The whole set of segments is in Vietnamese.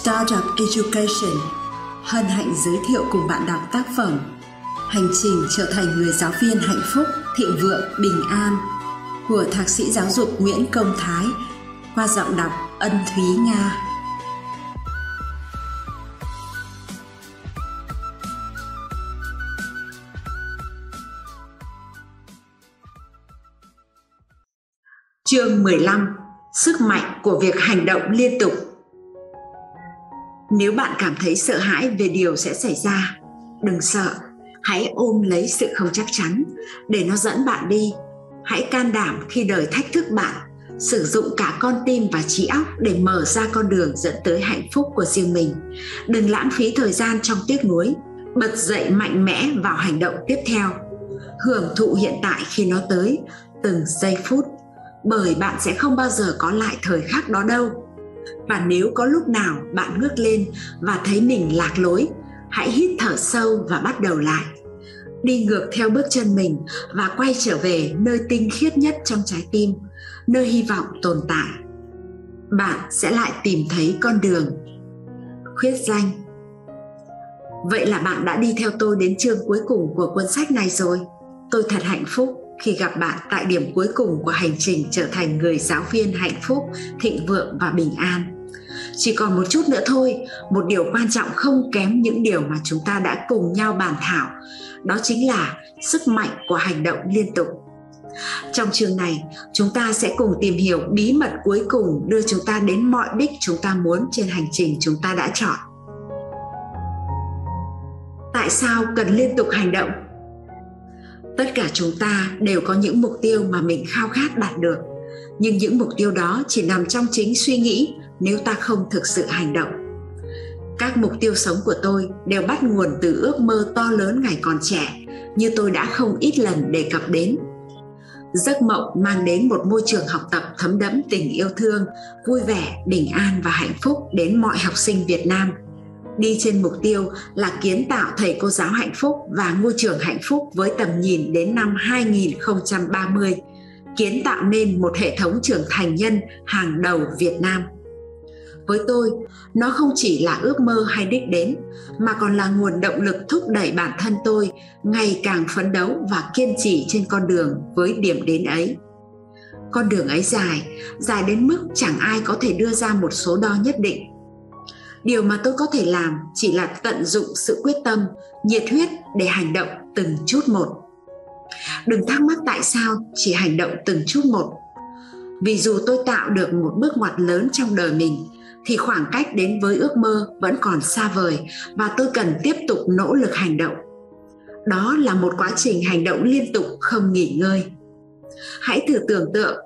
Startup Education hân hạnh giới thiệu cùng bạn đọc tác phẩm Hành trình trở thành người giáo viên hạnh phúc, thịnh vượng, bình an của Thạc sĩ giáo dục Nguyễn Công Thái qua giọng đọc Ân Thúy Nga. Chương 15 Sức mạnh của việc hành động liên tục nếu bạn cảm thấy sợ hãi về điều sẽ xảy ra, đừng sợ, hãy ôm lấy sự không chắc chắn để nó dẫn bạn đi. Hãy can đảm khi đời thách thức bạn, sử dụng cả con tim và trí óc để mở ra con đường dẫn tới hạnh phúc của riêng mình. Đừng lãng phí thời gian trong tiếc nuối, bật dậy mạnh mẽ vào hành động tiếp theo. Hưởng thụ hiện tại khi nó tới, từng giây phút bởi bạn sẽ không bao giờ có lại thời khắc đó đâu và nếu có lúc nào bạn ngước lên và thấy mình lạc lối, hãy hít thở sâu và bắt đầu lại. Đi ngược theo bước chân mình và quay trở về nơi tinh khiết nhất trong trái tim, nơi hy vọng tồn tại. Bạn sẽ lại tìm thấy con đường. Khuyết danh. Vậy là bạn đã đi theo tôi đến chương cuối cùng của cuốn sách này rồi. Tôi thật hạnh phúc khi gặp bạn tại điểm cuối cùng của hành trình trở thành người giáo viên hạnh phúc, thịnh vượng và bình an. Chỉ còn một chút nữa thôi, một điều quan trọng không kém những điều mà chúng ta đã cùng nhau bàn thảo, đó chính là sức mạnh của hành động liên tục. Trong chương này, chúng ta sẽ cùng tìm hiểu bí mật cuối cùng đưa chúng ta đến mọi đích chúng ta muốn trên hành trình chúng ta đã chọn. Tại sao cần liên tục hành động? Tất cả chúng ta đều có những mục tiêu mà mình khao khát đạt được. Nhưng những mục tiêu đó chỉ nằm trong chính suy nghĩ nếu ta không thực sự hành động. Các mục tiêu sống của tôi đều bắt nguồn từ ước mơ to lớn ngày còn trẻ, như tôi đã không ít lần đề cập đến. Giấc mộng mang đến một môi trường học tập thấm đẫm tình yêu thương, vui vẻ, bình an và hạnh phúc đến mọi học sinh việt nam đi trên mục tiêu là kiến tạo thầy cô giáo hạnh phúc và ngôi trường hạnh phúc với tầm nhìn đến năm 2030, kiến tạo nên một hệ thống trưởng thành nhân hàng đầu Việt Nam. Với tôi, nó không chỉ là ước mơ hay đích đến, mà còn là nguồn động lực thúc đẩy bản thân tôi ngày càng phấn đấu và kiên trì trên con đường với điểm đến ấy. Con đường ấy dài, dài đến mức chẳng ai có thể đưa ra một số đo nhất định điều mà tôi có thể làm chỉ là tận dụng sự quyết tâm, nhiệt huyết để hành động từng chút một. Đừng thắc mắc tại sao chỉ hành động từng chút một. Vì dù tôi tạo được một bước ngoặt lớn trong đời mình, thì khoảng cách đến với ước mơ vẫn còn xa vời và tôi cần tiếp tục nỗ lực hành động. Đó là một quá trình hành động liên tục không nghỉ ngơi. Hãy thử tưởng tượng,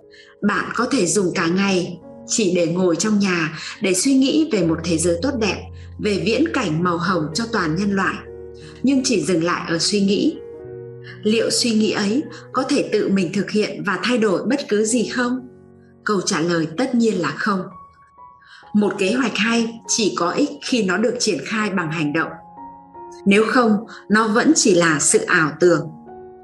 bạn có thể dùng cả ngày chỉ để ngồi trong nhà, để suy nghĩ về một thế giới tốt đẹp, về viễn cảnh màu hồng cho toàn nhân loại. Nhưng chỉ dừng lại ở suy nghĩ. Liệu suy nghĩ ấy có thể tự mình thực hiện và thay đổi bất cứ gì không? Câu trả lời tất nhiên là không. Một kế hoạch hay chỉ có ích khi nó được triển khai bằng hành động. Nếu không, nó vẫn chỉ là sự ảo tưởng.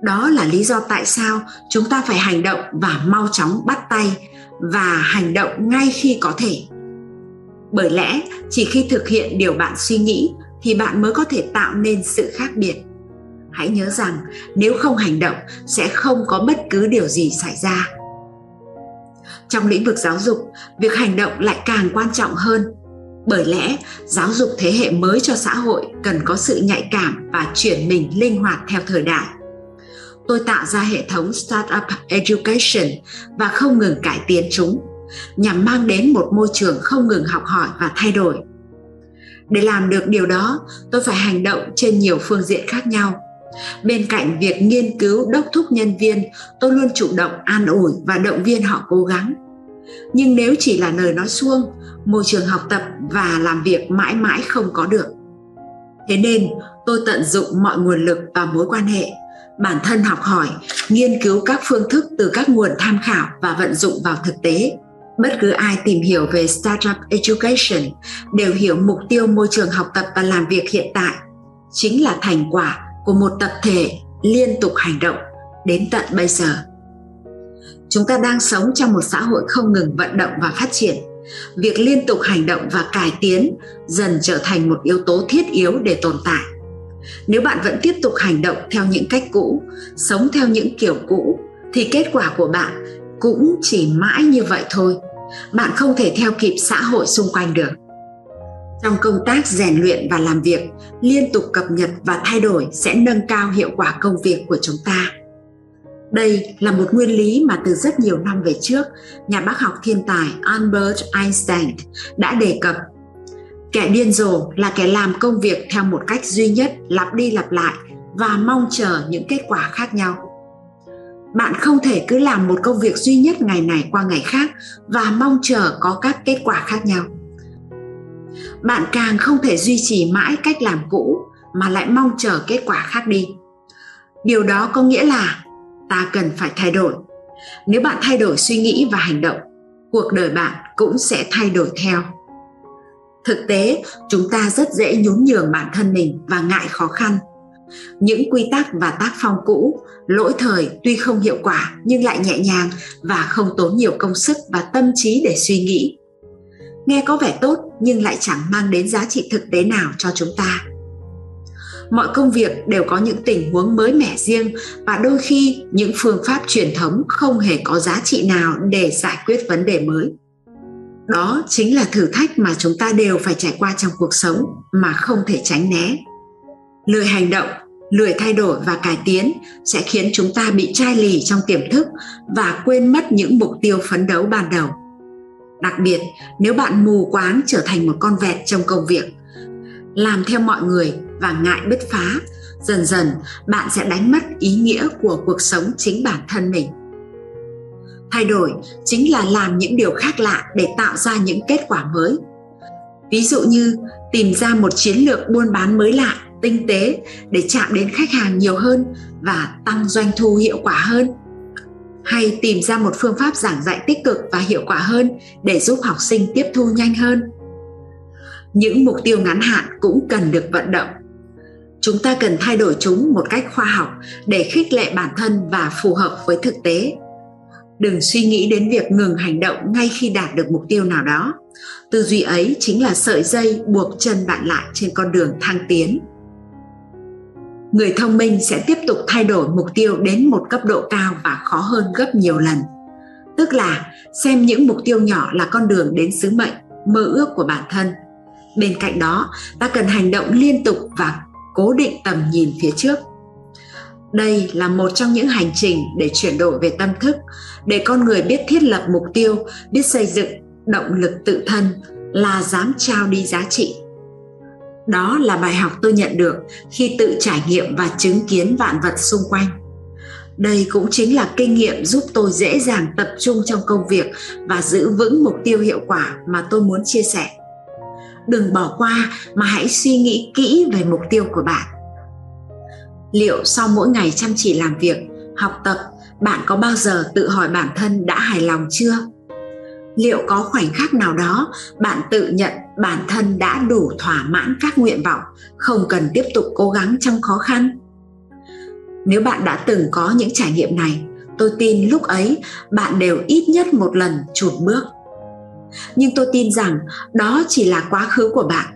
Đó là lý do tại sao chúng ta phải hành động và mau chóng bắt tay và hành động ngay khi có thể. Bởi lẽ, chỉ khi thực hiện điều bạn suy nghĩ thì bạn mới có thể tạo nên sự khác biệt. Hãy nhớ rằng, nếu không hành động, sẽ không có bất cứ điều gì xảy ra. Trong lĩnh vực giáo dục, việc hành động lại càng quan trọng hơn. Bởi lẽ, giáo dục thế hệ mới cho xã hội cần có sự nhạy cảm và chuyển mình linh hoạt theo thời đại tôi tạo ra hệ thống Startup Education và không ngừng cải tiến chúng nhằm mang đến một môi trường không ngừng học hỏi và thay đổi. Để làm được điều đó, tôi phải hành động trên nhiều phương diện khác nhau. Bên cạnh việc nghiên cứu đốc thúc nhân viên, tôi luôn chủ động an ủi và động viên họ cố gắng. Nhưng nếu chỉ là lời nói suông, môi trường học tập và làm việc mãi mãi không có được. Thế nên, tôi tận dụng mọi nguồn lực và mối quan hệ bản thân học hỏi, nghiên cứu các phương thức từ các nguồn tham khảo và vận dụng vào thực tế. Bất cứ ai tìm hiểu về startup education đều hiểu mục tiêu môi trường học tập và làm việc hiện tại chính là thành quả của một tập thể liên tục hành động đến tận bây giờ. Chúng ta đang sống trong một xã hội không ngừng vận động và phát triển. Việc liên tục hành động và cải tiến dần trở thành một yếu tố thiết yếu để tồn tại nếu bạn vẫn tiếp tục hành động theo những cách cũ sống theo những kiểu cũ thì kết quả của bạn cũng chỉ mãi như vậy thôi bạn không thể theo kịp xã hội xung quanh được trong công tác rèn luyện và làm việc liên tục cập nhật và thay đổi sẽ nâng cao hiệu quả công việc của chúng ta đây là một nguyên lý mà từ rất nhiều năm về trước, nhà bác học thiên tài Albert Einstein đã đề cập. Kẻ điên rồ là kẻ làm công việc theo một cách duy nhất, lặp đi lặp lại và mong chờ những kết quả khác nhau. Bạn không thể cứ làm một công việc duy nhất ngày này qua ngày khác và mong chờ có các kết quả khác nhau. Bạn càng không thể duy trì mãi cách làm cũ mà lại mong chờ kết quả khác đi. Điều đó có nghĩa là ta cần phải thay đổi nếu bạn thay đổi suy nghĩ và hành động cuộc đời bạn cũng sẽ thay đổi theo thực tế, chúng ta rất dễ nhún nhường bản thân mình và ngại khó khăn. Những quy tắc và tác phong cũ, lỗi thời tuy không hiệu quả nhưng lại nhẹ nhàng và không tốn nhiều công sức và tâm trí để suy nghĩ. Nghe có vẻ tốt nhưng lại chẳng mang đến giá trị thực tế nào cho chúng ta. Mọi công việc đều có những tình huống mới mẻ riêng và đôi khi những phương pháp truyền thống không hề có giá trị nào để giải quyết vấn đề mới đó chính là thử thách mà chúng ta đều phải trải qua trong cuộc sống mà không thể tránh né. Lười hành động, lười thay đổi và cải tiến sẽ khiến chúng ta bị chai lì trong tiềm thức và quên mất những mục tiêu phấn đấu ban đầu. Đặc biệt, nếu bạn mù quáng trở thành một con vẹt trong công việc, làm theo mọi người và ngại bứt phá, dần dần bạn sẽ đánh mất ý nghĩa của cuộc sống chính bản thân mình thay đổi chính là làm những điều khác lạ để tạo ra những kết quả mới. Ví dụ như tìm ra một chiến lược buôn bán mới lạ, tinh tế để chạm đến khách hàng nhiều hơn và tăng doanh thu hiệu quả hơn. Hay tìm ra một phương pháp giảng dạy tích cực và hiệu quả hơn để giúp học sinh tiếp thu nhanh hơn. Những mục tiêu ngắn hạn cũng cần được vận động. Chúng ta cần thay đổi chúng một cách khoa học để khích lệ bản thân và phù hợp với thực tế đừng suy nghĩ đến việc ngừng hành động ngay khi đạt được mục tiêu nào đó. Tư duy ấy chính là sợi dây buộc chân bạn lại trên con đường thăng tiến. Người thông minh sẽ tiếp tục thay đổi mục tiêu đến một cấp độ cao và khó hơn gấp nhiều lần. Tức là xem những mục tiêu nhỏ là con đường đến sứ mệnh, mơ ước của bản thân. Bên cạnh đó, ta cần hành động liên tục và cố định tầm nhìn phía trước đây là một trong những hành trình để chuyển đổi về tâm thức, để con người biết thiết lập mục tiêu, biết xây dựng động lực tự thân là dám trao đi giá trị. Đó là bài học tôi nhận được khi tự trải nghiệm và chứng kiến vạn vật xung quanh. Đây cũng chính là kinh nghiệm giúp tôi dễ dàng tập trung trong công việc và giữ vững mục tiêu hiệu quả mà tôi muốn chia sẻ. Đừng bỏ qua mà hãy suy nghĩ kỹ về mục tiêu của bạn liệu sau mỗi ngày chăm chỉ làm việc, học tập, bạn có bao giờ tự hỏi bản thân đã hài lòng chưa? Liệu có khoảnh khắc nào đó bạn tự nhận bản thân đã đủ thỏa mãn các nguyện vọng, không cần tiếp tục cố gắng trong khó khăn? Nếu bạn đã từng có những trải nghiệm này, tôi tin lúc ấy bạn đều ít nhất một lần chùn bước. Nhưng tôi tin rằng đó chỉ là quá khứ của bạn.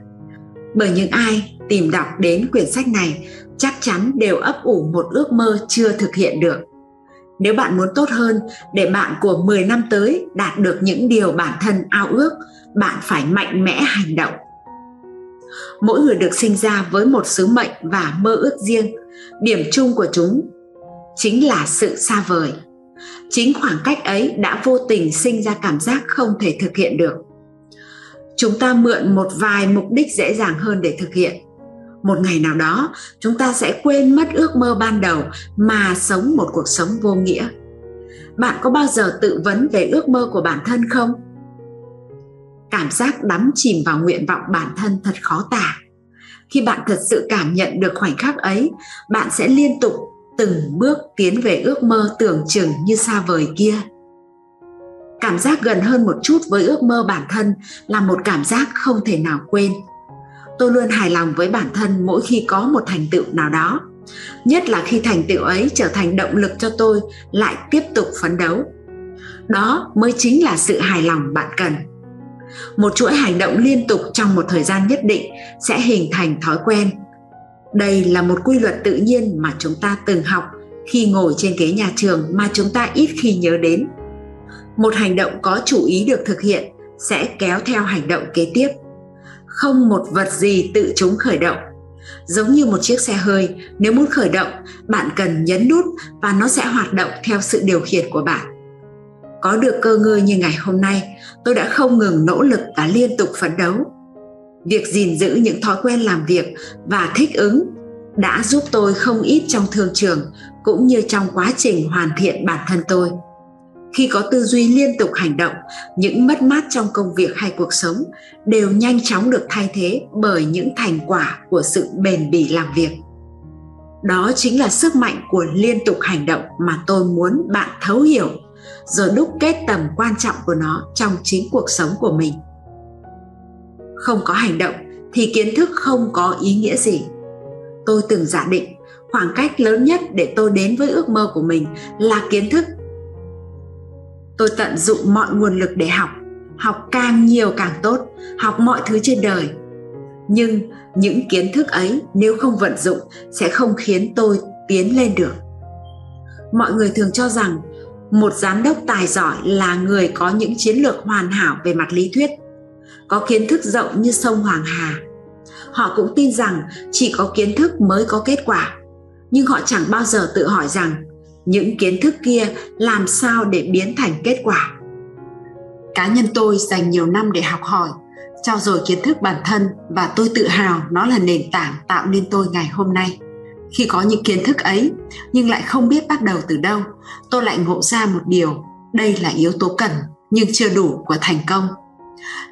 Bởi những ai tìm đọc đến quyển sách này chắc chắn đều ấp ủ một ước mơ chưa thực hiện được. Nếu bạn muốn tốt hơn, để bạn của 10 năm tới đạt được những điều bản thân ao ước, bạn phải mạnh mẽ hành động. Mỗi người được sinh ra với một sứ mệnh và mơ ước riêng. Điểm chung của chúng chính là sự xa vời. Chính khoảng cách ấy đã vô tình sinh ra cảm giác không thể thực hiện được. Chúng ta mượn một vài mục đích dễ dàng hơn để thực hiện một ngày nào đó, chúng ta sẽ quên mất ước mơ ban đầu mà sống một cuộc sống vô nghĩa. Bạn có bao giờ tự vấn về ước mơ của bản thân không? Cảm giác đắm chìm vào nguyện vọng bản thân thật khó tả. Khi bạn thật sự cảm nhận được khoảnh khắc ấy, bạn sẽ liên tục từng bước tiến về ước mơ tưởng chừng như xa vời kia. Cảm giác gần hơn một chút với ước mơ bản thân là một cảm giác không thể nào quên tôi luôn hài lòng với bản thân mỗi khi có một thành tựu nào đó. Nhất là khi thành tựu ấy trở thành động lực cho tôi lại tiếp tục phấn đấu. Đó mới chính là sự hài lòng bạn cần. Một chuỗi hành động liên tục trong một thời gian nhất định sẽ hình thành thói quen. Đây là một quy luật tự nhiên mà chúng ta từng học khi ngồi trên ghế nhà trường mà chúng ta ít khi nhớ đến. Một hành động có chủ ý được thực hiện sẽ kéo theo hành động kế tiếp không một vật gì tự chúng khởi động. Giống như một chiếc xe hơi, nếu muốn khởi động, bạn cần nhấn nút và nó sẽ hoạt động theo sự điều khiển của bạn. Có được cơ ngơi như ngày hôm nay, tôi đã không ngừng nỗ lực và liên tục phấn đấu. Việc gìn giữ những thói quen làm việc và thích ứng đã giúp tôi không ít trong thương trường cũng như trong quá trình hoàn thiện bản thân tôi khi có tư duy liên tục hành động, những mất mát trong công việc hay cuộc sống đều nhanh chóng được thay thế bởi những thành quả của sự bền bỉ làm việc. Đó chính là sức mạnh của liên tục hành động mà tôi muốn bạn thấu hiểu rồi đúc kết tầm quan trọng của nó trong chính cuộc sống của mình. Không có hành động thì kiến thức không có ý nghĩa gì. Tôi từng giả định, khoảng cách lớn nhất để tôi đến với ước mơ của mình là kiến thức tôi tận dụng mọi nguồn lực để học. Học càng nhiều càng tốt. Học mọi thứ trên đời. Nhưng những kiến thức ấy, nếu không vận dụng, sẽ không khiến tôi tiến lên được. Mọi người thường cho rằng, một giám đốc tài giỏi là người có những chiến lược hoàn hảo về mặt lý thuyết, có kiến thức rộng như sông hoàng hà. Họ cũng tin rằng chỉ có kiến thức mới có kết quả. Nhưng họ chẳng bao giờ tự hỏi rằng những kiến thức kia làm sao để biến thành kết quả? Cá nhân tôi dành nhiều năm để học hỏi. Trao dồi kiến thức bản thân và tôi tự hào nó là nền tảng tạo nên tôi ngày hôm nay. Khi có những kiến thức ấy, nhưng lại không biết bắt đầu từ đâu, tôi lại ngộ ra một điều. Đây là yếu tố cần, nhưng chưa đủ của thành công.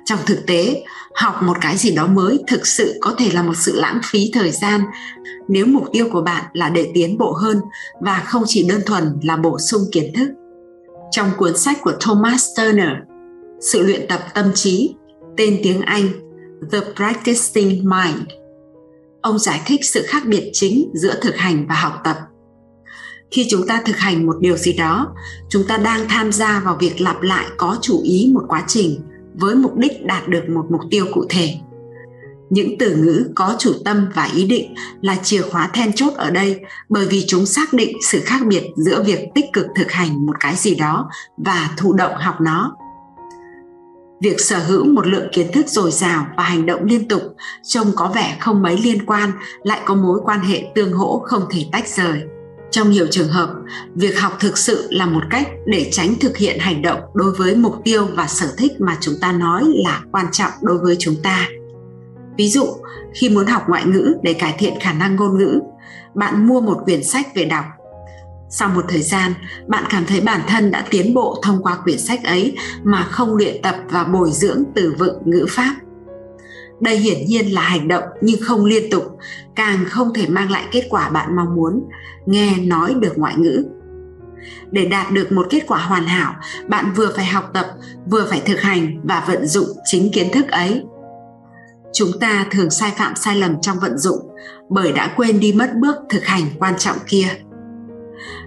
Trong thực tế học một cái gì đó mới thực sự có thể là một sự lãng phí thời gian. Nếu mục tiêu của bạn là để tiến bộ hơn và không chỉ đơn thuần là bổ sung kiến thức. Trong cuốn sách của thomas turner, sự luyện tập tâm trí, tên tiếng anh the practicing mind, ông giải thích sự khác biệt chính giữa thực hành và học tập. Khi chúng ta thực hành một điều gì đó, chúng ta đang tham gia vào việc lặp lại có chủ ý một quá trình với mục đích đạt được một mục tiêu cụ thể. Những từ ngữ có chủ tâm và ý định là chìa khóa then chốt ở đây bởi vì chúng xác định sự khác biệt giữa việc tích cực thực hành một cái gì đó và thụ động học nó. Việc sở hữu một lượng kiến thức dồi dào và hành động liên tục, trông có vẻ không mấy liên quan, lại có mối quan hệ tương hỗ không thể tách rời trong nhiều trường hợp, việc học thực sự là một cách để tránh thực hiện hành động đối với mục tiêu và sở thích mà chúng ta nói là quan trọng đối với chúng ta. Ví dụ, khi muốn học ngoại ngữ để cải thiện khả năng ngôn ngữ, bạn mua một quyển sách về đọc. Sau một thời gian, bạn cảm thấy bản thân đã tiến bộ thông qua quyển sách ấy mà không luyện tập và bồi dưỡng từ vựng ngữ pháp đây hiển nhiên là hành động, nhưng không liên tục, càng không thể mang lại kết quả bạn mong muốn, nghe nói được ngoại ngữ. Để đạt được một kết quả hoàn hảo, bạn vừa phải học tập, vừa phải thực hành và vận dụng chính kiến thức ấy. Chúng ta thường sai phạm sai lầm trong vận dụng, bởi đã quên đi mất bước thực hành quan trọng kia.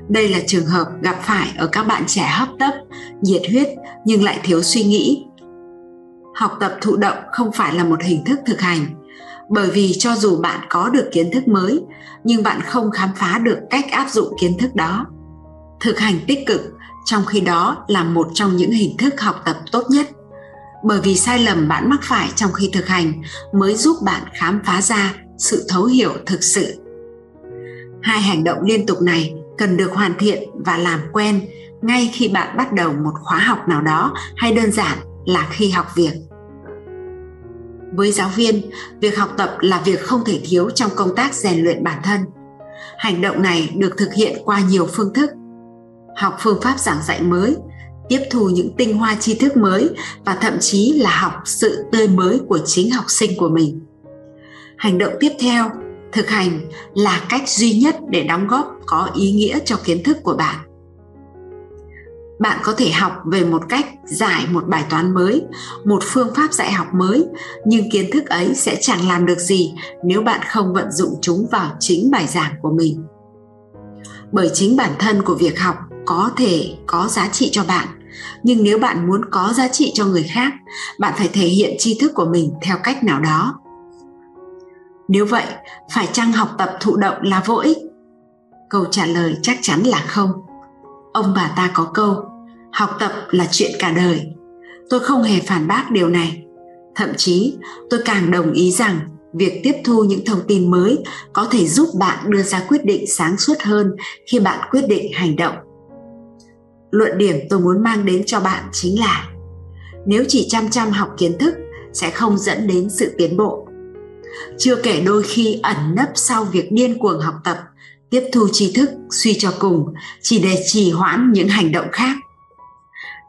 Đây là trường hợp gặp phải ở các bạn trẻ hấp tấp, nhiệt huyết nhưng lại thiếu suy nghĩ học tập thụ động không phải là một hình thức thực hành. Bởi vì cho dù bạn có được kiến thức mới, nhưng bạn không khám phá được cách áp dụng kiến thức đó. Thực hành tích cực, trong khi đó là một trong những hình thức học tập tốt nhất. Bởi vì sai lầm bạn mắc phải trong khi thực hành mới giúp bạn khám phá ra sự thấu hiểu thực sự. Hai hành động liên tục này cần được hoàn thiện và làm quen ngay khi bạn bắt đầu một khóa học nào đó hay đơn giản là khi học việc với giáo viên, việc học tập là việc không thể thiếu trong công tác rèn luyện bản thân. Hành động này được thực hiện qua nhiều phương thức. Học phương pháp giảng dạy mới, tiếp thu những tinh hoa tri thức mới và thậm chí là học sự tươi mới của chính học sinh của mình. Hành động tiếp theo, thực hành là cách duy nhất để đóng góp có ý nghĩa cho kiến thức của bạn bạn có thể học về một cách giải một bài toán mới, một phương pháp dạy học mới, nhưng kiến thức ấy sẽ chẳng làm được gì nếu bạn không vận dụng chúng vào chính bài giảng của mình. Bởi chính bản thân của việc học có thể có giá trị cho bạn, nhưng nếu bạn muốn có giá trị cho người khác, bạn phải thể hiện tri thức của mình theo cách nào đó. Nếu vậy, phải chăng học tập thụ động là vô ích? Câu trả lời chắc chắn là không ông bà ta có câu, học tập là chuyện cả đời. Tôi không hề phản bác điều này. Thậm chí, tôi càng đồng ý rằng việc tiếp thu những thông tin mới có thể giúp bạn đưa ra quyết định sáng suốt hơn khi bạn quyết định hành động. Luận điểm tôi muốn mang đến cho bạn chính là, nếu chỉ chăm chăm học kiến thức sẽ không dẫn đến sự tiến bộ. Chưa kể đôi khi ẩn nấp sau việc điên cuồng học tập tiếp thu tri thức, suy cho cùng, chỉ để trì hoãn những hành động khác.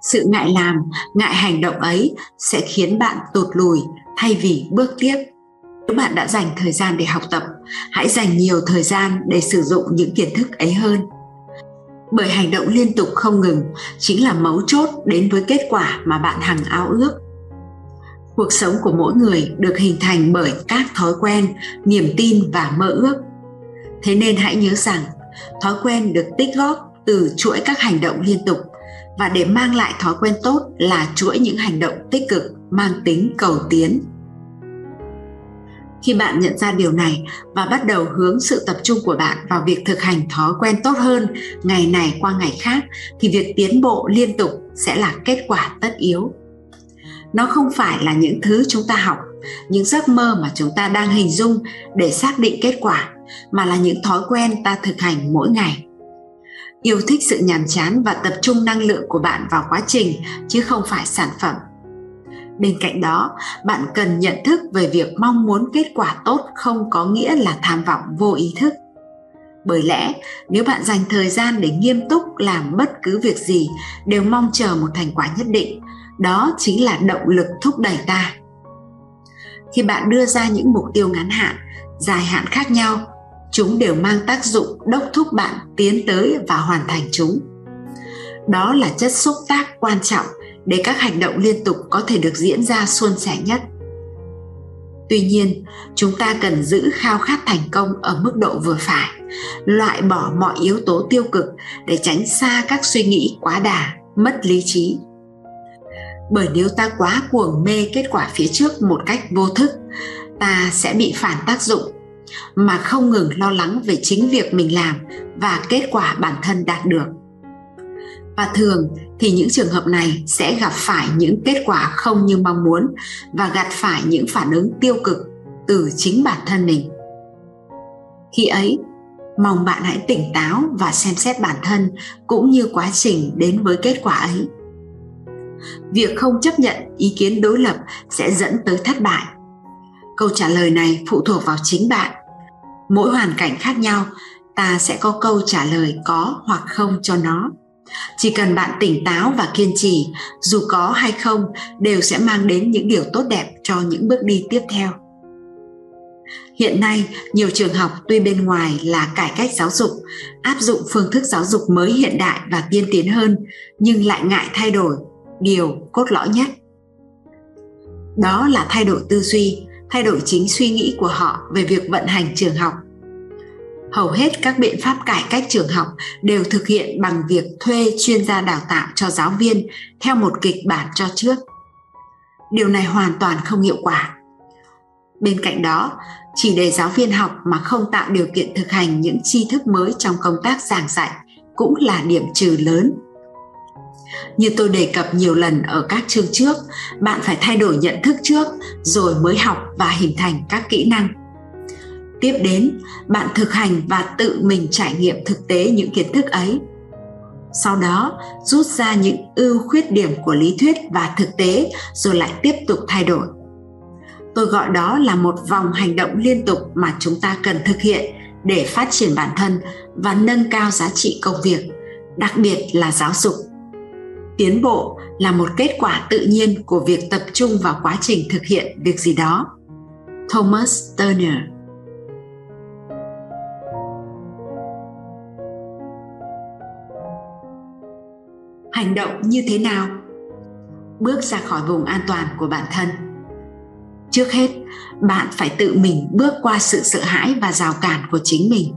Sự ngại làm, ngại hành động ấy sẽ khiến bạn tụt lùi thay vì bước tiếp. Nếu bạn đã dành thời gian để học tập, hãy dành nhiều thời gian để sử dụng những kiến thức ấy hơn. Bởi hành động liên tục không ngừng chính là mấu chốt đến với kết quả mà bạn hằng ao ước. Cuộc sống của mỗi người được hình thành bởi các thói quen, niềm tin và mơ ước thế nên hãy nhớ rằng, thói quen được tích góp từ chuỗi các hành động liên tục và để mang lại thói quen tốt là chuỗi những hành động tích cực mang tính cầu tiến. Khi bạn nhận ra điều này và bắt đầu hướng sự tập trung của bạn vào việc thực hành thói quen tốt hơn ngày này qua ngày khác, thì việc tiến bộ liên tục sẽ là kết quả tất yếu. Nó không phải là những thứ chúng ta học, những giấc mơ mà chúng ta đang hình dung để xác định kết quả mà là những thói quen ta thực hành mỗi ngày. Yêu thích sự nhàm chán và tập trung năng lượng của bạn vào quá trình, chứ không phải sản phẩm. Bên cạnh đó, bạn cần nhận thức về việc mong muốn kết quả tốt không có nghĩa là tham vọng vô ý thức. Bởi lẽ, nếu bạn dành thời gian để nghiêm túc làm bất cứ việc gì đều mong chờ một thành quả nhất định, đó chính là động lực thúc đẩy ta. Khi bạn đưa ra những mục tiêu ngắn hạn, dài hạn khác nhau chúng đều mang tác dụng đốc thúc bạn tiến tới và hoàn thành chúng. Đó là chất xúc tác quan trọng để các hành động liên tục có thể được diễn ra suôn sẻ nhất. Tuy nhiên, chúng ta cần giữ khao khát thành công ở mức độ vừa phải, loại bỏ mọi yếu tố tiêu cực để tránh xa các suy nghĩ quá đà, mất lý trí. Bởi nếu ta quá cuồng mê kết quả phía trước một cách vô thức, ta sẽ bị phản tác dụng mà không ngừng lo lắng về chính việc mình làm và kết quả bản thân đạt được. Và thường thì những trường hợp này sẽ gặp phải những kết quả không như mong muốn và gặp phải những phản ứng tiêu cực từ chính bản thân mình. Khi ấy, mong bạn hãy tỉnh táo và xem xét bản thân cũng như quá trình đến với kết quả ấy. Việc không chấp nhận ý kiến đối lập sẽ dẫn tới thất bại. Câu trả lời này phụ thuộc vào chính bạn mỗi hoàn cảnh khác nhau, ta sẽ có câu trả lời có hoặc không cho nó. Chỉ cần bạn tỉnh táo và kiên trì, dù có hay không, đều sẽ mang đến những điều tốt đẹp cho những bước đi tiếp theo. Hiện nay, nhiều trường học tuy bên ngoài là cải cách giáo dục, áp dụng phương thức giáo dục mới hiện đại và tiên tiến hơn, nhưng lại ngại thay đổi điều cốt lõi nhất. Đó là thay đổi tư duy thay đổi chính suy nghĩ của họ về việc vận hành trường học. Hầu hết các biện pháp cải cách trường học đều thực hiện bằng việc thuê chuyên gia đào tạo cho giáo viên theo một kịch bản cho trước. Điều này hoàn toàn không hiệu quả. Bên cạnh đó, chỉ để giáo viên học mà không tạo điều kiện thực hành những tri thức mới trong công tác giảng dạy cũng là điểm trừ lớn như tôi đề cập nhiều lần ở các chương trước, bạn phải thay đổi nhận thức trước, rồi mới học và hình thành các kỹ năng. Tiếp đến, bạn thực hành và tự mình trải nghiệm thực tế những kiến thức ấy. Sau đó, rút ra những ưu khuyết điểm của lý thuyết và thực tế rồi lại tiếp tục thay đổi. Tôi gọi đó là một vòng hành động liên tục mà chúng ta cần thực hiện để phát triển bản thân và nâng cao giá trị công việc, đặc biệt là giáo dục tiến bộ là một kết quả tự nhiên của việc tập trung vào quá trình thực hiện việc gì đó. Thomas turner. Hành động như thế nào? Bước ra khỏi vùng an toàn của bản thân. Trước hết, bạn phải tự mình bước qua sự sợ hãi và rào cản của chính mình.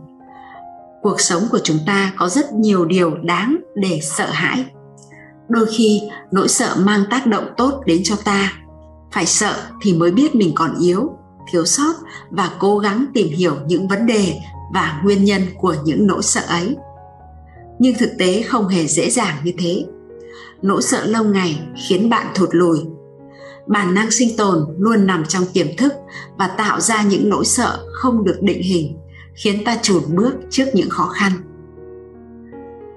Cuộc sống của chúng ta có rất nhiều điều đáng để sợ hãi đôi khi, nỗi sợ mang tác động tốt đến cho ta. Phải sợ thì mới biết mình còn yếu, thiếu sót và cố gắng tìm hiểu những vấn đề và nguyên nhân của những nỗi sợ ấy. Nhưng thực tế không hề dễ dàng như thế. Nỗi sợ lâu ngày khiến bạn thụt lùi. Bản năng sinh tồn luôn nằm trong tiềm thức và tạo ra những nỗi sợ không được định hình, khiến ta chùn bước trước những khó khăn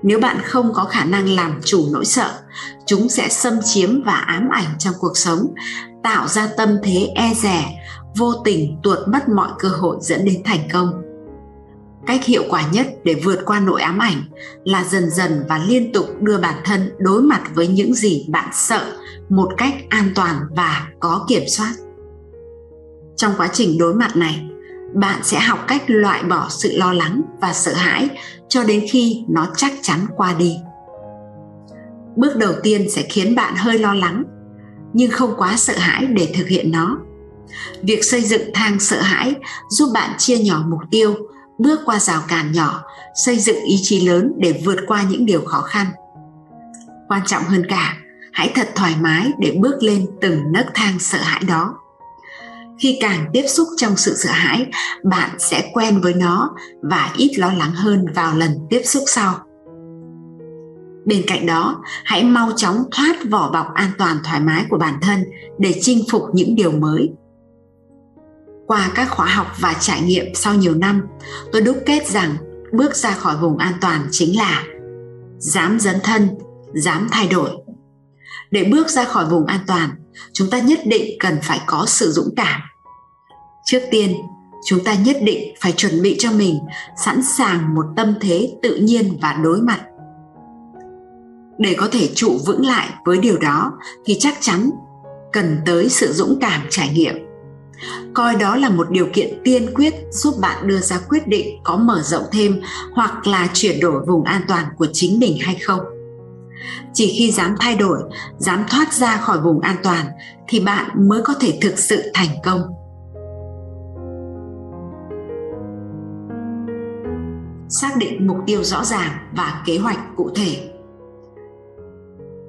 nếu bạn không có khả năng làm chủ nỗi sợ chúng sẽ xâm chiếm và ám ảnh trong cuộc sống tạo ra tâm thế e dè, vô tình tuột mất mọi cơ hội dẫn đến thành công. Cách hiệu quả nhất để vượt qua nỗi ám ảnh là dần dần và liên tục đưa bản thân đối mặt với những gì bạn sợ một cách an toàn và có kiểm soát. Trong quá trình đối mặt này bạn sẽ học cách loại bỏ sự lo lắng và sợ hãi cho đến khi nó chắc chắn qua đi. Bước đầu tiên sẽ khiến bạn hơi lo lắng, nhưng không quá sợ hãi để thực hiện nó. Việc xây dựng thang sợ hãi giúp bạn chia nhỏ mục tiêu, bước qua rào cản nhỏ, xây dựng ý chí lớn để vượt qua những điều khó khăn. Quan trọng hơn cả, hãy thật thoải mái để bước lên từng nấc thang sợ hãi đó khi càng tiếp xúc trong sự sợ hãi, bạn sẽ quen với nó và ít lo lắng hơn vào lần tiếp xúc sau. Bên cạnh đó, hãy mau chóng thoát vỏ bọc an toàn thoải mái của bản thân để chinh phục những điều mới. Qua các khóa học và trải nghiệm sau nhiều năm, tôi đúc kết rằng bước ra khỏi vùng an toàn chính là dám dấn thân, dám thay đổi. Để bước ra khỏi vùng an toàn chúng ta nhất định cần phải có sự dũng cảm. Trước tiên, chúng ta nhất định phải chuẩn bị cho mình sẵn sàng một tâm thế tự nhiên và đối mặt. Để có thể trụ vững lại với điều đó, thì chắc chắn cần tới sự dũng cảm trải nghiệm. Coi đó là một điều kiện tiên quyết giúp bạn đưa ra quyết định có mở rộng thêm hoặc là chuyển đổi vùng an toàn của chính mình hay không chỉ khi dám thay đổi, dám thoát ra khỏi vùng an toàn thì bạn mới có thể thực sự thành công. Xác định mục tiêu rõ ràng và kế hoạch cụ thể.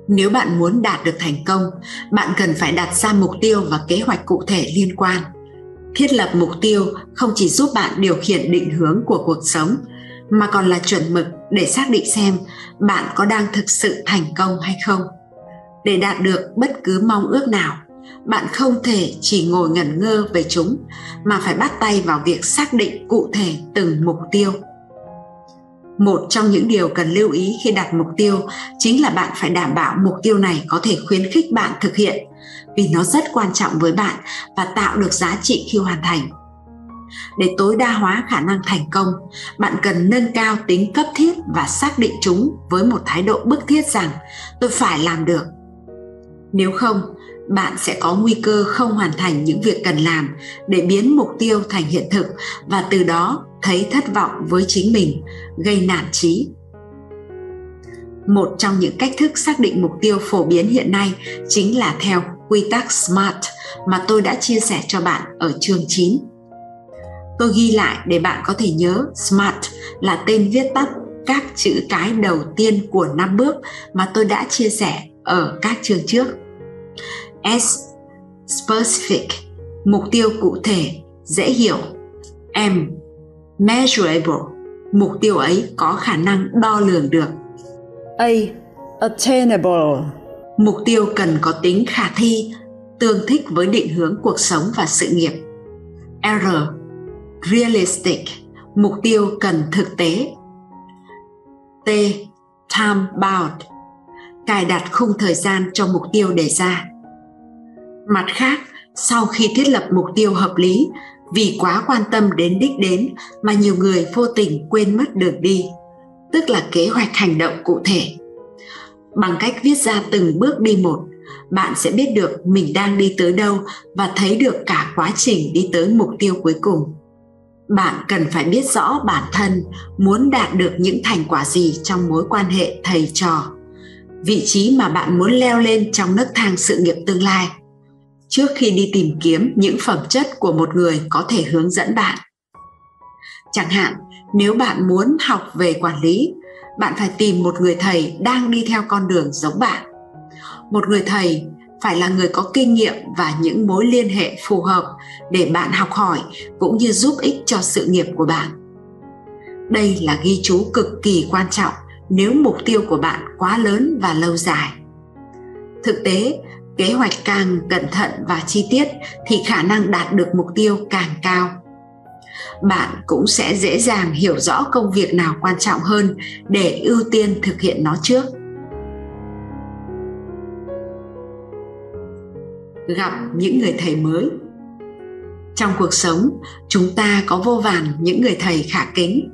Nếu bạn muốn đạt được thành công, bạn cần phải đặt ra mục tiêu và kế hoạch cụ thể liên quan. Thiết lập mục tiêu không chỉ giúp bạn điều khiển định hướng của cuộc sống mà còn là chuẩn mực để xác định xem bạn có đang thực sự thành công hay không. Để đạt được bất cứ mong ước nào, bạn không thể chỉ ngồi ngẩn ngơ về chúng, mà phải bắt tay vào việc xác định cụ thể từng mục tiêu. Một trong những điều cần lưu ý khi đặt mục tiêu chính là bạn phải đảm bảo mục tiêu này có thể khuyến khích bạn thực hiện, vì nó rất quan trọng với bạn và tạo được giá trị khi hoàn thành để tối đa hóa khả năng thành công. Bạn cần nâng cao tính cấp thiết và xác định chúng với một thái độ bức thiết rằng, tôi phải làm được. Nếu không, bạn sẽ có nguy cơ không hoàn thành những việc cần làm để biến mục tiêu thành hiện thực và từ đó thấy thất vọng với chính mình, gây nản trí một trong những cách thức xác định mục tiêu phổ biến hiện nay chính là theo quy tắc SMART mà tôi đã chia sẻ cho bạn ở chương 9. Tôi ghi lại để bạn có thể nhớ SMART là tên viết tắt các chữ cái đầu tiên của năm bước mà tôi đã chia sẻ ở các chương trước. S specific mục tiêu cụ thể dễ hiểu. M measurable mục tiêu ấy có khả năng đo lường được. A attainable. Mục tiêu cần có tính khả thi tương thích với định hướng cuộc sống và sự nghiệp. R realistic, mục tiêu cần thực tế. T, time bound, cài đặt khung thời gian cho mục tiêu đề ra. Mặt khác, sau khi thiết lập mục tiêu hợp lý, vì quá quan tâm đến đích đến mà nhiều người vô tình quên mất đường đi, tức là kế hoạch hành động cụ thể. Bằng cách viết ra từng bước đi một, bạn sẽ biết được mình đang đi tới đâu và thấy được cả quá trình đi tới mục tiêu cuối cùng bạn cần phải biết rõ bản thân muốn đạt được những thành quả gì trong mối quan hệ thầy trò, vị trí mà bạn muốn leo lên trong nấc thang sự nghiệp tương lai. Trước khi đi tìm kiếm những phẩm chất của một người có thể hướng dẫn bạn. Chẳng hạn, nếu bạn muốn học về quản lý, bạn phải tìm một người thầy đang đi theo con đường giống bạn. Một người thầy phải là người có kinh nghiệm và những mối liên hệ phù hợp để bạn học hỏi cũng như giúp ích cho sự nghiệp của bạn. Đây là ghi chú cực kỳ quan trọng nếu mục tiêu của bạn quá lớn và lâu dài. Thực tế, kế hoạch càng cẩn thận và chi tiết thì khả năng đạt được mục tiêu càng cao. Bạn cũng sẽ dễ dàng hiểu rõ công việc nào quan trọng hơn để ưu tiên thực hiện nó trước. Gặp những người thầy mới. Trong cuộc sống, chúng ta có vô vàn những người thầy khả kính,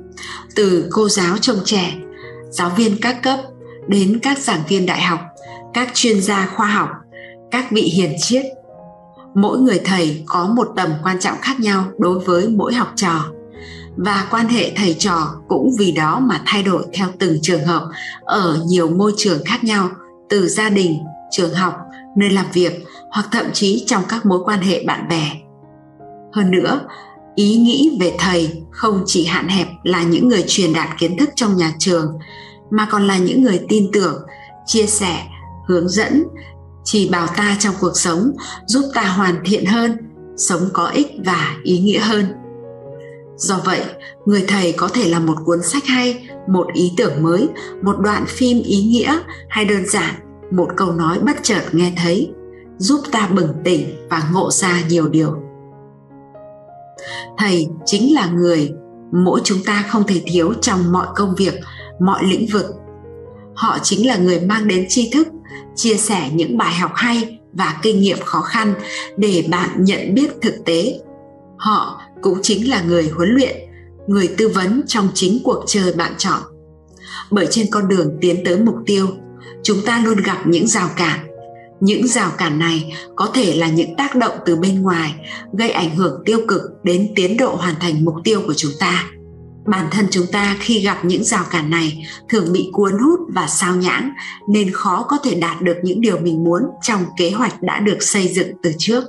từ cô giáo trông trẻ, giáo viên các cấp, đến các giảng viên đại học, các chuyên gia khoa học, các vị hiền triết. Mỗi người thầy có một tầm quan trọng khác nhau đối với mỗi học trò, và quan hệ thầy trò cũng vì đó mà thay đổi theo từng trường hợp ở nhiều môi trường khác nhau, từ gia đình, trường học nơi làm việc hoặc thậm chí trong các mối quan hệ bạn bè. Hơn nữa, ý nghĩ về thầy không chỉ hạn hẹp là những người truyền đạt kiến thức trong nhà trường, mà còn là những người tin tưởng, chia sẻ, hướng dẫn, chỉ bảo ta trong cuộc sống, giúp ta hoàn thiện hơn, sống có ích và ý nghĩa hơn. Do vậy, người thầy có thể là một cuốn sách hay, một ý tưởng mới, một đoạn phim ý nghĩa hay đơn giản một câu nói bất chợt nghe thấy, giúp ta bừng tỉnh và ngộ ra nhiều điều. Thầy chính là người, mỗi chúng ta không thể thiếu trong mọi công việc, mọi lĩnh vực. Họ chính là người mang đến tri thức, chia sẻ những bài học hay và kinh nghiệm khó khăn để bạn nhận biết thực tế. Họ cũng chính là người huấn luyện, người tư vấn trong chính cuộc chơi bạn chọn. Bởi trên con đường tiến tới mục tiêu chúng ta luôn gặp những rào cản. Những rào cản này có thể là những tác động từ bên ngoài, gây ảnh hưởng tiêu cực đến tiến độ hoàn thành mục tiêu của chúng ta. Bản thân chúng ta khi gặp những rào cản này thường bị cuốn hút và sao nhãng, nên khó có thể đạt được những điều mình muốn trong kế hoạch đã được xây dựng từ trước.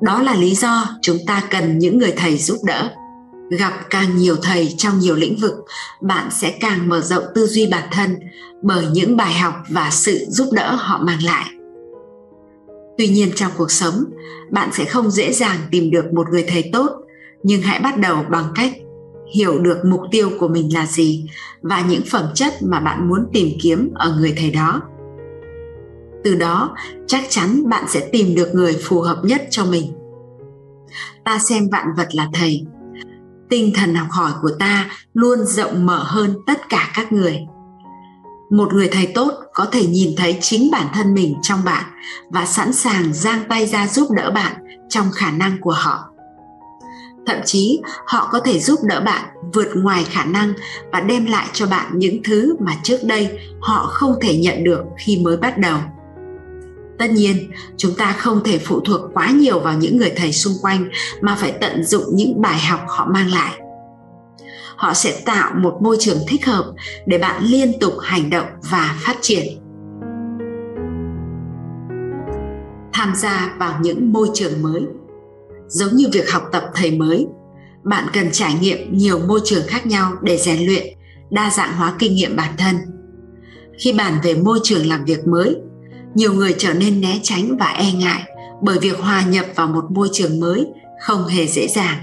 Đó là lý do chúng ta cần những người thầy giúp đỡ gặp càng nhiều thầy trong nhiều lĩnh vực, bạn sẽ càng mở rộng tư duy bản thân bởi những bài học và sự giúp đỡ họ mang lại. Tuy nhiên trong cuộc sống, bạn sẽ không dễ dàng tìm được một người thầy tốt, nhưng hãy bắt đầu bằng cách hiểu được mục tiêu của mình là gì và những phẩm chất mà bạn muốn tìm kiếm ở người thầy đó. Từ đó, chắc chắn bạn sẽ tìm được người phù hợp nhất cho mình. Ta xem vạn vật là thầy tinh thần học hỏi của ta luôn rộng mở hơn tất cả các người. Một người thầy tốt có thể nhìn thấy chính bản thân mình trong bạn và sẵn sàng giang tay ra giúp đỡ bạn trong khả năng của họ. Thậm chí, họ có thể giúp đỡ bạn vượt ngoài khả năng và đem lại cho bạn những thứ mà trước đây họ không thể nhận được khi mới bắt đầu tất nhiên, chúng ta không thể phụ thuộc quá nhiều vào những người thầy xung quanh mà phải tận dụng những bài học họ mang lại. Họ sẽ tạo một môi trường thích hợp để bạn liên tục hành động và phát triển. Tham gia vào những môi trường mới. Giống như việc học tập thầy mới, bạn cần trải nghiệm nhiều môi trường khác nhau để rèn luyện, đa dạng hóa kinh nghiệm bản thân. Khi bàn về môi trường làm việc mới nhiều người trở nên né tránh và e ngại bởi việc hòa nhập vào một môi trường mới không hề dễ dàng.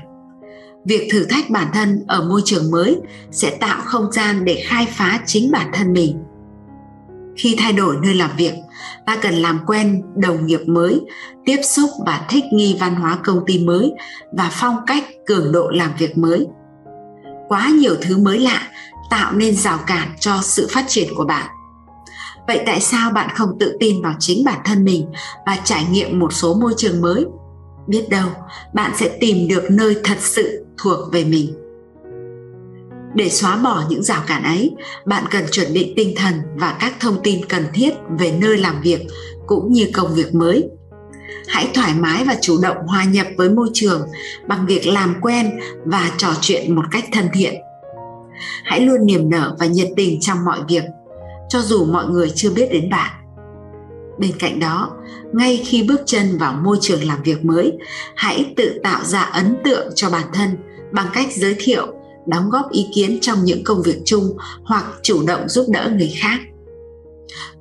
Việc thử thách bản thân ở môi trường mới sẽ tạo không gian để khai phá chính bản thân mình. Khi thay đổi nơi làm việc, ta cần làm quen đồng nghiệp mới, tiếp xúc và thích nghi văn hóa công ty mới và phong cách cường độ làm việc mới. Quá nhiều thứ mới lạ tạo nên rào cản cho sự phát triển của bạn vậy tại sao bạn không tự tin vào chính bản thân mình và trải nghiệm một số môi trường mới? Biết đâu, bạn sẽ tìm được nơi thật sự thuộc về mình. Để xóa bỏ những rào cản ấy, bạn cần chuẩn bị tinh thần và các thông tin cần thiết về nơi làm việc cũng như công việc mới. Hãy thoải mái và chủ động hòa nhập với môi trường bằng việc làm quen và trò chuyện một cách thân thiện. Hãy luôn niềm nở và nhiệt tình trong mọi việc cho dù mọi người chưa biết đến bạn bên cạnh đó, ngay khi bước chân vào môi trường làm việc mới, hãy tự tạo ra ấn tượng cho bản thân bằng cách giới thiệu, đóng góp ý kiến trong những công việc chung hoặc chủ động giúp đỡ người khác.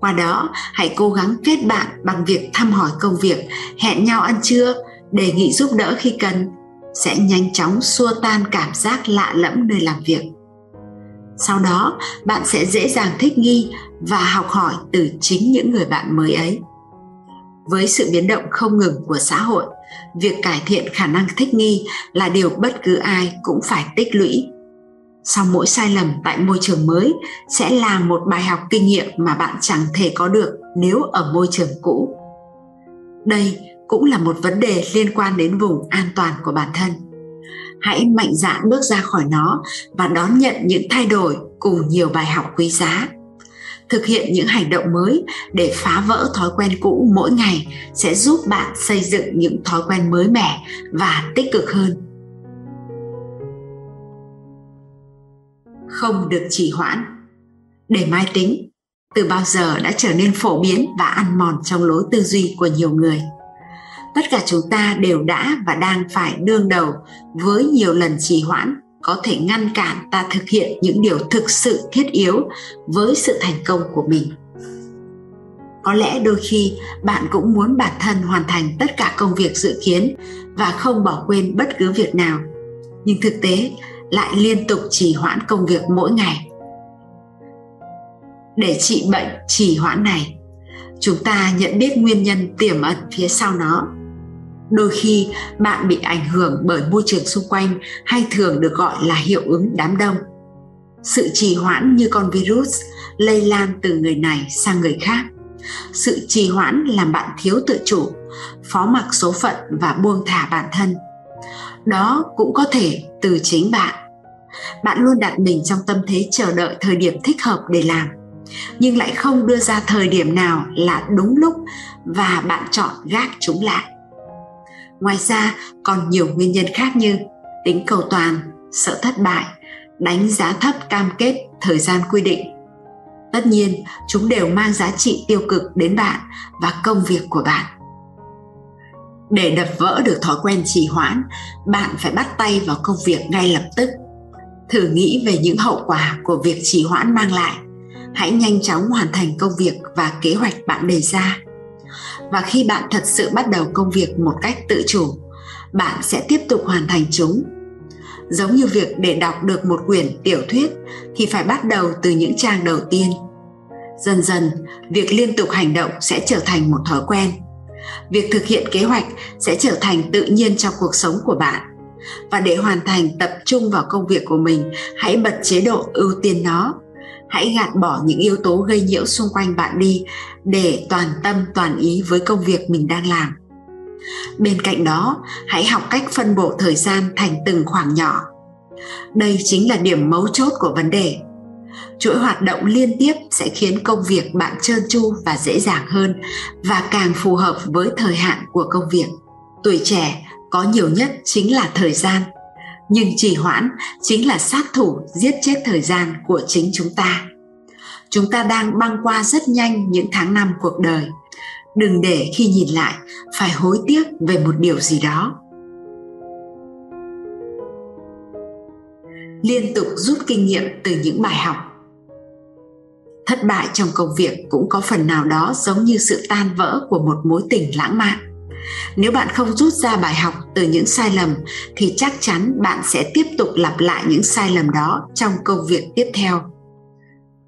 Qua đó, hãy cố gắng kết bạn bằng việc thăm hỏi công việc, hẹn nhau ăn trưa, đề nghị giúp đỡ khi cần, sẽ nhanh chóng xua tan cảm giác lạ lẫm nơi làm việc sau đó, bạn sẽ dễ dàng thích nghi và học hỏi từ chính những người bạn mới ấy. Với sự biến động không ngừng của xã hội, việc cải thiện khả năng thích nghi là điều bất cứ ai cũng phải tích lũy. Sau mỗi sai lầm tại môi trường mới sẽ là một bài học kinh nghiệm mà bạn chẳng thể có được nếu ở môi trường cũ. Đây cũng là một vấn đề liên quan đến vùng an toàn của bản thân hãy mạnh dạn bước ra khỏi nó và đón nhận những thay đổi cùng nhiều bài học quý giá. Thực hiện những hành động mới để phá vỡ thói quen cũ mỗi ngày sẽ giúp bạn xây dựng những thói quen mới mẻ và tích cực hơn. Không được trì hoãn. Để mai tính, từ bao giờ đã trở nên phổ biến và ăn mòn trong lối tư duy của nhiều người? Tất cả chúng ta đều đã và đang phải đương đầu với nhiều lần trì hoãn, có thể ngăn cản ta thực hiện những điều thực sự thiết yếu với sự thành công của mình. Có lẽ đôi khi bạn cũng muốn bản thân hoàn thành tất cả công việc dự kiến và không bỏ quên bất cứ việc nào, nhưng thực tế lại liên tục trì hoãn công việc mỗi ngày. Để trị bệnh trì hoãn này, chúng ta nhận biết nguyên nhân tiềm ẩn phía sau nó đôi khi, bạn bị ảnh hưởng bởi môi trường xung quanh hay thường được gọi là hiệu ứng đám đông. Sự trì hoãn như con virus lây lan từ người này sang người khác. Sự trì hoãn làm bạn thiếu tự chủ, phó mặc số phận và buông thả bản thân. Đó cũng có thể từ chính bạn. Bạn luôn đặt mình trong tâm thế chờ đợi thời điểm thích hợp để làm, nhưng lại không đưa ra thời điểm nào là đúng lúc và bạn chọn gác chúng lại ngoài ra, còn nhiều nguyên nhân khác như tính cầu toàn, sợ thất bại, đánh giá thấp cam kết thời gian quy định. Tất nhiên, chúng đều mang giá trị tiêu cực đến bạn và công việc của bạn. Để đập vỡ được thói quen trì hoãn, bạn phải bắt tay vào công việc ngay lập tức. Thử nghĩ về những hậu quả của việc trì hoãn mang lại. Hãy nhanh chóng hoàn thành công việc và kế hoạch bạn đề ra và khi bạn thật sự bắt đầu công việc một cách tự chủ, bạn sẽ tiếp tục hoàn thành chúng. Giống như việc để đọc được một quyển tiểu thuyết thì phải bắt đầu từ những trang đầu tiên. Dần dần, việc liên tục hành động sẽ trở thành một thói quen. Việc thực hiện kế hoạch sẽ trở thành tự nhiên trong cuộc sống của bạn. Và để hoàn thành tập trung vào công việc của mình, hãy bật chế độ ưu tiên nó. Hãy gạt bỏ những yếu tố gây nhiễu xung quanh bạn đi để toàn tâm toàn ý với công việc mình đang làm. Bên cạnh đó, hãy học cách phân bổ thời gian thành từng khoảng nhỏ. Đây chính là điểm mấu chốt của vấn đề. Chuỗi hoạt động liên tiếp sẽ khiến công việc bạn trơn tru và dễ dàng hơn và càng phù hợp với thời hạn của công việc. Tuổi trẻ có nhiều nhất chính là thời gian, nhưng trì hoãn chính là sát thủ giết chết thời gian của chính chúng ta chúng ta đang băng qua rất nhanh những tháng năm cuộc đời. Đừng để khi nhìn lại, phải hối tiếc về một điều gì đó. Liên tục rút kinh nghiệm từ những bài học. Thất bại trong công việc cũng có phần nào đó giống như sự tan vỡ của một mối tình lãng mạn. Nếu bạn không rút ra bài học từ những sai lầm, thì chắc chắn bạn sẽ tiếp tục lặp lại những sai lầm đó trong công việc tiếp theo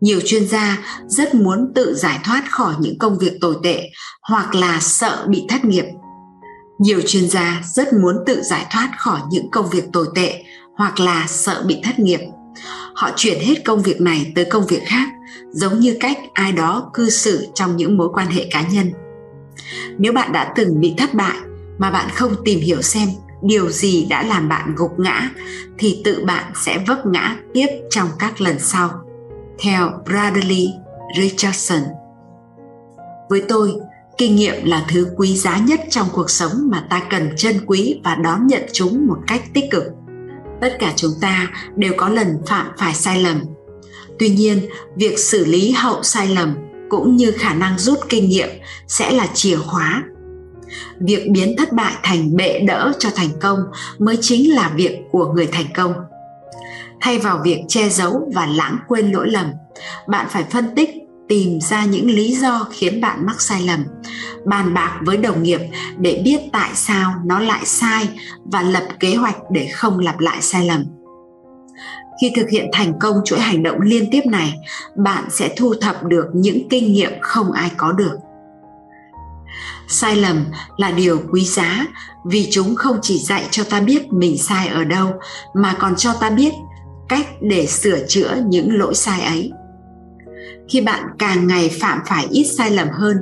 nhiều chuyên gia rất muốn tự giải thoát khỏi những công việc tồi tệ hoặc là sợ bị thất nghiệp. Nhiều chuyên gia rất muốn tự giải thoát khỏi những công việc tồi tệ hoặc là sợ bị thất nghiệp. Họ chuyển hết công việc này tới công việc khác, giống như cách ai đó cư xử trong những mối quan hệ cá nhân. Nếu bạn đã từng bị thất bại mà bạn không tìm hiểu xem điều gì đã làm bạn gục ngã, thì tự bạn sẽ vấp ngã tiếp trong các lần sau theo bradley richardson. Với tôi, kinh nghiệm là thứ quý giá nhất trong cuộc sống mà ta cần trân quý và đón nhận chúng một cách tích cực. Tất cả chúng ta đều có lần phạm phải sai lầm. Tuy nhiên, việc xử lý hậu sai lầm cũng như khả năng rút kinh nghiệm sẽ là chìa khóa. Việc biến thất bại thành bệ đỡ cho thành công mới chính là việc của người thành công thay vào việc che giấu và lãng quên lỗi lầm. Bạn phải phân tích, tìm ra những lý do khiến bạn mắc sai lầm, bàn bạc với đồng nghiệp để biết tại sao nó lại sai và lập kế hoạch để không lặp lại sai lầm. Khi thực hiện thành công chuỗi hành động liên tiếp này, bạn sẽ thu thập được những kinh nghiệm không ai có được. Sai lầm là điều quý giá vì chúng không chỉ dạy cho ta biết mình sai ở đâu, mà còn cho ta biết cách để sửa chữa những lỗi sai ấy. Khi bạn càng ngày phạm phải ít sai lầm hơn,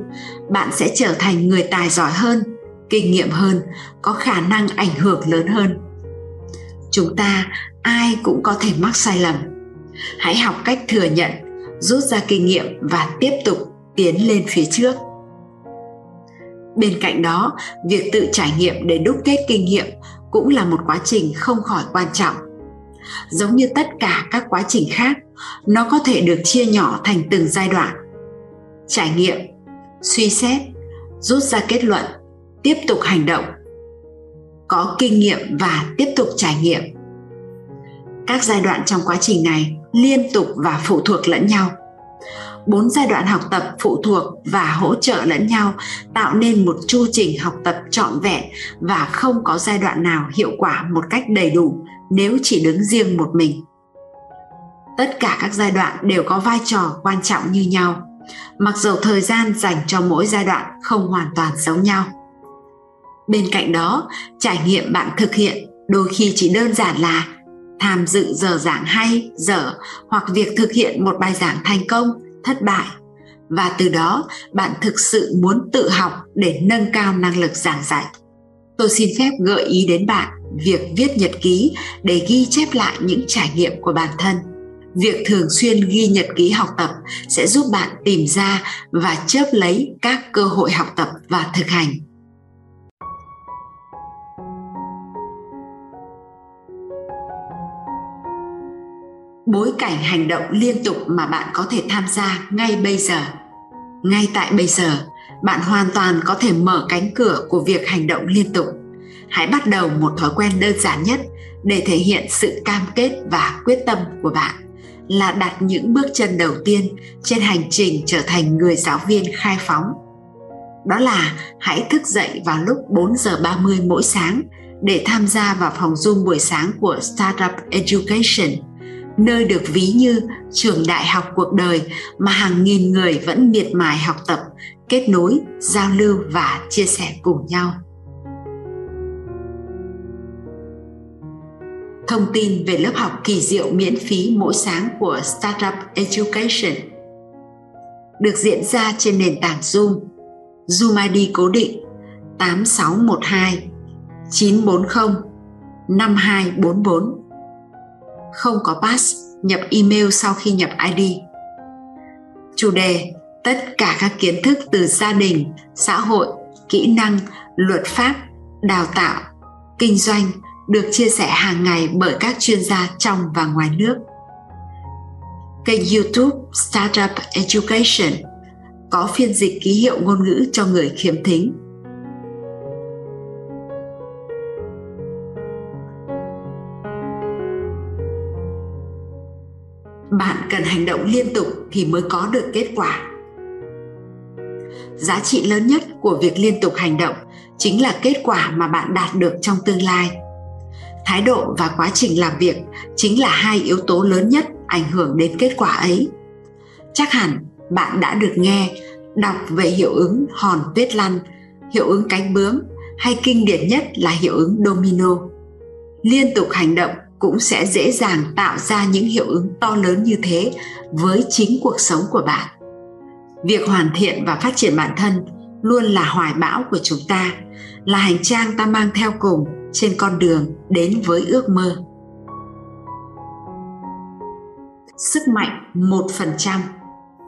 bạn sẽ trở thành người tài giỏi hơn, kinh nghiệm hơn, có khả năng ảnh hưởng lớn hơn. Chúng ta ai cũng có thể mắc sai lầm. Hãy học cách thừa nhận, rút ra kinh nghiệm và tiếp tục tiến lên phía trước. Bên cạnh đó, việc tự trải nghiệm để đúc kết kinh nghiệm cũng là một quá trình không khỏi quan trọng giống như tất cả các quá trình khác. Nó có thể được chia nhỏ thành từng giai đoạn. Trải nghiệm, suy xét, rút ra kết luận, tiếp tục hành động. Có kinh nghiệm và tiếp tục trải nghiệm. Các giai đoạn trong quá trình này liên tục và phụ thuộc lẫn nhau. Bốn giai đoạn học tập phụ thuộc và hỗ trợ lẫn nhau tạo nên một chu trình học tập trọn vẹn và không có giai đoạn nào hiệu quả một cách đầy đủ nếu chỉ đứng riêng một mình. Tất cả các giai đoạn đều có vai trò quan trọng như nhau, mặc dù thời gian dành cho mỗi giai đoạn không hoàn toàn giống nhau. Bên cạnh đó, trải nghiệm bạn thực hiện đôi khi chỉ đơn giản là tham dự giờ giảng hay dở hoặc việc thực hiện một bài giảng thành công, thất bại. Và từ đó, bạn thực sự muốn tự học để nâng cao năng lực giảng dạy. Tôi xin phép gợi ý đến bạn việc viết nhật ký để ghi chép lại những trải nghiệm của bản thân. Việc thường xuyên ghi nhật ký học tập sẽ giúp bạn tìm ra và chớp lấy các cơ hội học tập và thực hành. Bối cảnh hành động liên tục mà bạn có thể tham gia ngay bây giờ. Ngay tại bây giờ, bạn hoàn toàn có thể mở cánh cửa của việc hành động liên tục hãy bắt đầu một thói quen đơn giản nhất để thể hiện sự cam kết và quyết tâm của bạn là đặt những bước chân đầu tiên trên hành trình trở thành người giáo viên khai phóng. Đó là hãy thức dậy vào lúc 4 giờ 30 mỗi sáng để tham gia vào phòng Zoom buổi sáng của Startup Education, nơi được ví như trường đại học cuộc đời mà hàng nghìn người vẫn miệt mài học tập, kết nối, giao lưu và chia sẻ cùng nhau. Thông tin về lớp học kỳ diệu miễn phí mỗi sáng của Startup Education được diễn ra trên nền tảng Zoom. Zoom ID cố định 8612 940 5244. Không có pass, nhập email sau khi nhập ID. Chủ đề tất cả các kiến thức từ gia đình, xã hội, kỹ năng, luật pháp, đào tạo, kinh doanh được chia sẻ hàng ngày bởi các chuyên gia trong và ngoài nước. Kênh YouTube Startup Education có phiên dịch ký hiệu ngôn ngữ cho người khiếm thính. Bạn cần hành động liên tục thì mới có được kết quả. Giá trị lớn nhất của việc liên tục hành động chính là kết quả mà bạn đạt được trong tương lai thái độ và quá trình làm việc chính là hai yếu tố lớn nhất ảnh hưởng đến kết quả ấy. Chắc hẳn bạn đã được nghe, đọc về hiệu ứng hòn tuyết lăn, hiệu ứng cánh bướm hay kinh điển nhất là hiệu ứng domino. Liên tục hành động cũng sẽ dễ dàng tạo ra những hiệu ứng to lớn như thế với chính cuộc sống của bạn. Việc hoàn thiện và phát triển bản thân luôn là hoài bão của chúng ta, là hành trang ta mang theo cùng trên con đường đến với ước mơ sức mạnh 1%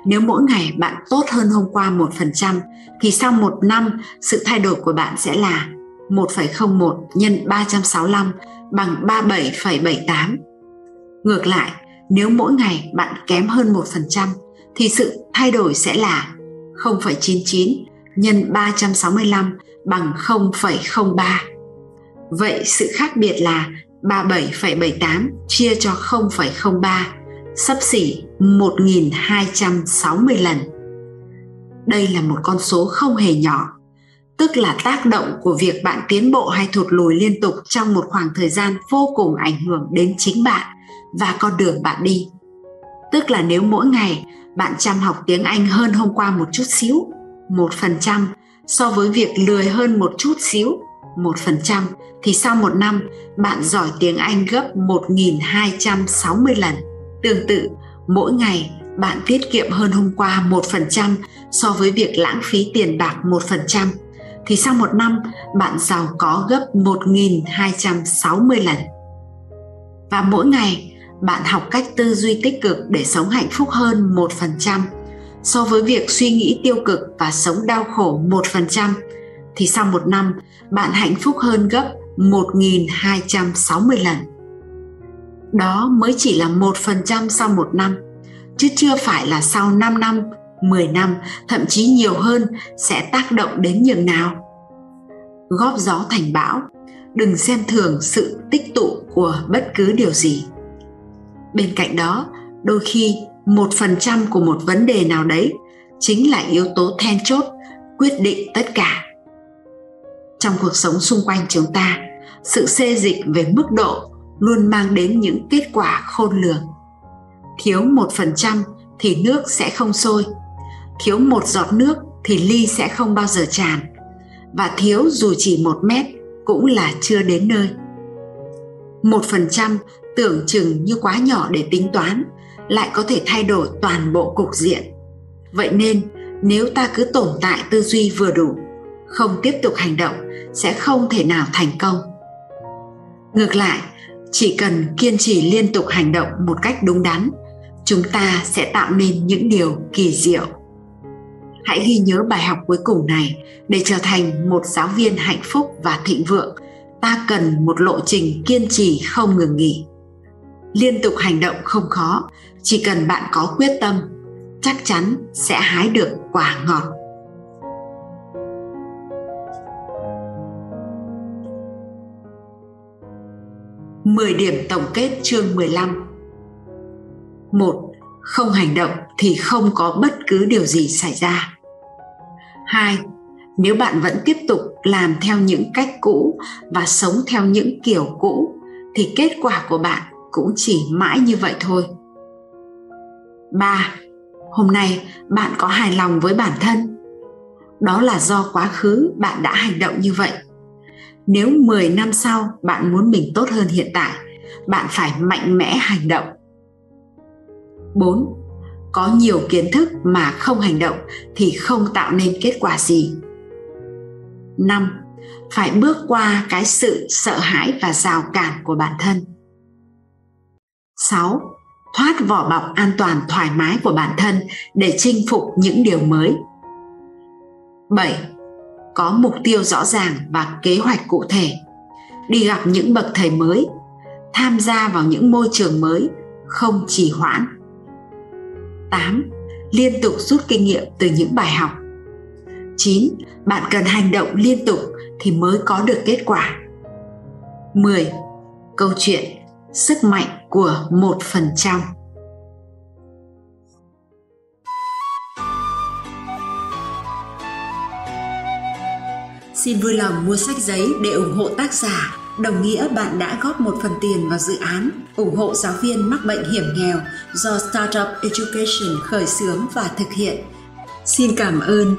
nếu mỗi ngày bạn tốt hơn hôm qua 1% thì sau một năm sự thay đổi của bạn sẽ là 1,01 nhân 365 bằng 37,78. Ngược lại, nếu mỗi ngày bạn kém hơn 1% thì sự thay đổi sẽ là 0,99 nhân 365 bằng 0,03. Vậy sự khác biệt là 37,78 chia cho 0,03 sấp xỉ 1.260 lần. Đây là một con số không hề nhỏ, tức là tác động của việc bạn tiến bộ hay thụt lùi liên tục trong một khoảng thời gian vô cùng ảnh hưởng đến chính bạn và con đường bạn đi. Tức là nếu mỗi ngày bạn chăm học tiếng Anh hơn hôm qua một chút xíu, một phần trăm so với việc lười hơn một chút xíu, một phần trăm thì sau một năm bạn giỏi tiếng Anh gấp 1.260 lần. Tương tự, mỗi ngày bạn tiết kiệm hơn hôm qua một phần trăm so với việc lãng phí tiền bạc một phần trăm thì sau một năm bạn giàu có gấp 1.260 lần. Và mỗi ngày bạn học cách tư duy tích cực để sống hạnh phúc hơn một phần trăm so với việc suy nghĩ tiêu cực và sống đau khổ một phần trăm thì sau một năm bạn hạnh phúc hơn gấp 1.260 lần. Đó mới chỉ là 1% sau một năm, chứ chưa phải là sau 5 năm, 10 năm, thậm chí nhiều hơn sẽ tác động đến nhường nào. Góp gió thành bão, đừng xem thường sự tích tụ của bất cứ điều gì. Bên cạnh đó, đôi khi 1% của một vấn đề nào đấy chính là yếu tố then chốt quyết định tất cả trong cuộc sống xung quanh chúng ta. Sự xê dịch về mức độ luôn mang đến những kết quả khôn lường. Thiếu một phần trăm thì nước sẽ không sôi. Thiếu một giọt nước thì ly sẽ không bao giờ tràn. Và thiếu dù chỉ một mét cũng là chưa đến nơi. Một phần trăm tưởng chừng như quá nhỏ để tính toán, lại có thể thay đổi toàn bộ cục diện. Vậy nên, nếu ta cứ tồn tại tư duy vừa đủ không tiếp tục hành động, sẽ không thể nào thành công. Ngược lại, chỉ cần kiên trì liên tục hành động một cách đúng đắn, chúng ta sẽ tạo nên những điều kỳ diệu. Hãy ghi nhớ bài học cuối cùng này để trở thành một giáo viên hạnh phúc và thịnh vượng. Ta cần một lộ trình kiên trì không ngừng nghỉ. Liên tục hành động không khó, chỉ cần bạn có quyết tâm, chắc chắn sẽ hái được quả ngọt. 10 điểm tổng kết chương 15 1. Không hành động thì không có bất cứ điều gì xảy ra 2. Nếu bạn vẫn tiếp tục làm theo những cách cũ và sống theo những kiểu cũ, thì kết quả của bạn cũng chỉ mãi như vậy thôi 3. Hôm nay bạn có hài lòng với bản thân. Đó là do quá khứ bạn đã hành động như vậy nếu 10 năm sau bạn muốn mình tốt hơn hiện tại, bạn phải mạnh mẽ hành động 4. Có nhiều kiến thức mà không hành động thì không tạo nên kết quả gì. 5. Phải bước qua cái sự sợ hãi và rào cản của bản thân. 6. Thoát vỏ bọc an toàn thoải mái của bản thân để chinh phục những điều mới. 7 có mục tiêu rõ ràng và kế hoạch cụ thể đi gặp những bậc thầy mới, tham gia vào những môi trường mới, không trì hoãn 8. Liên tục rút kinh nghiệm từ những bài học 9. Bạn cần hành động liên tục thì mới có được kết quả 10. Câu chuyện, Sức mạnh của một phần trăm. Xin vui lòng mua sách giấy để ủng hộ tác giả, đồng nghĩa bạn đã góp một phần tiền vào dự án. Ủng hộ giáo viên mắc bệnh hiểm nghèo do Startup Education khởi xướng và thực hiện. Xin cảm ơn.